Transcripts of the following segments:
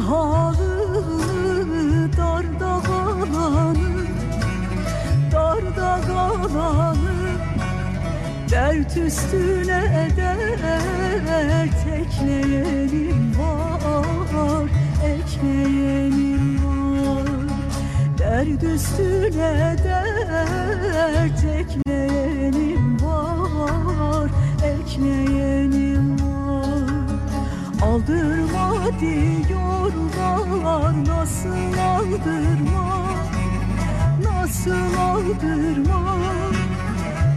halı darda kalanı Darda kalanı Dert üstüne dert ekleyenim var Ekleyenim var. Dert üstüne dert ekleyenim aldırma Nasıl aldırma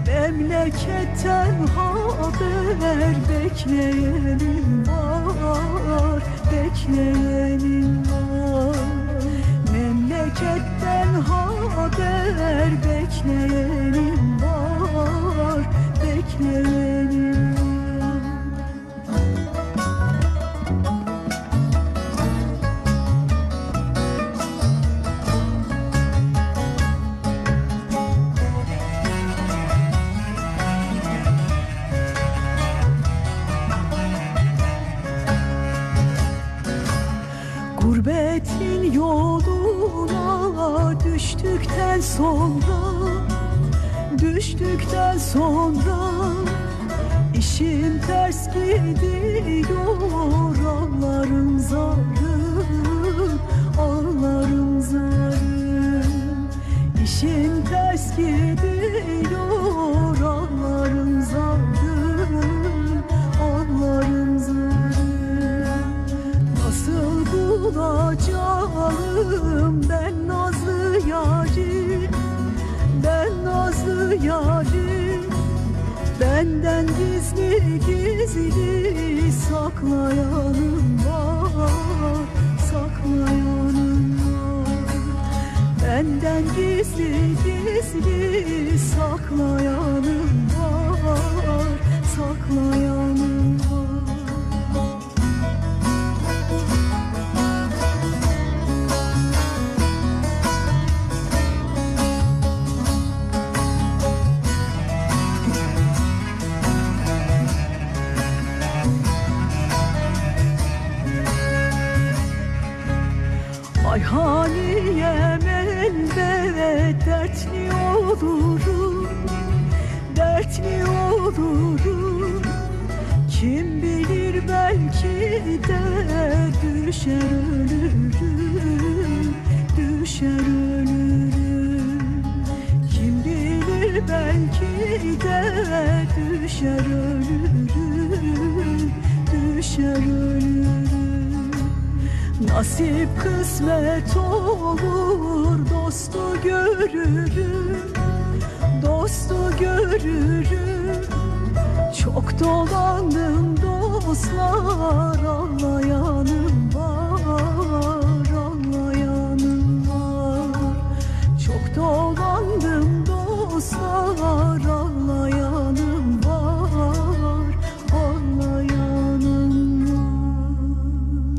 Memleketten haber bekleyenim var Bekleyenim var düştükten sonra Düştükten sonra işim ters gidiyor. Ağlarım zarım, ağlarım zarım. İşim ters gidiyor. Ağlarım zarım, ağlarım zarım. Nasıl bulacağım ben Benden gizli gizli saklayanım var Saklayanım var. Benden gizli gizli saklayanım var Saklayanım var Ayhaniyem elbet dertli olurum Dertli olurum. Kim bilir belki de düşer ölürüm Düşer ölürüm. Kim bilir belki de düşer ölürüm Düşer ölürüm Nasip kısmet olur dostu görürüm Dostu görürüm. Çok dolandım dostlar anlayanım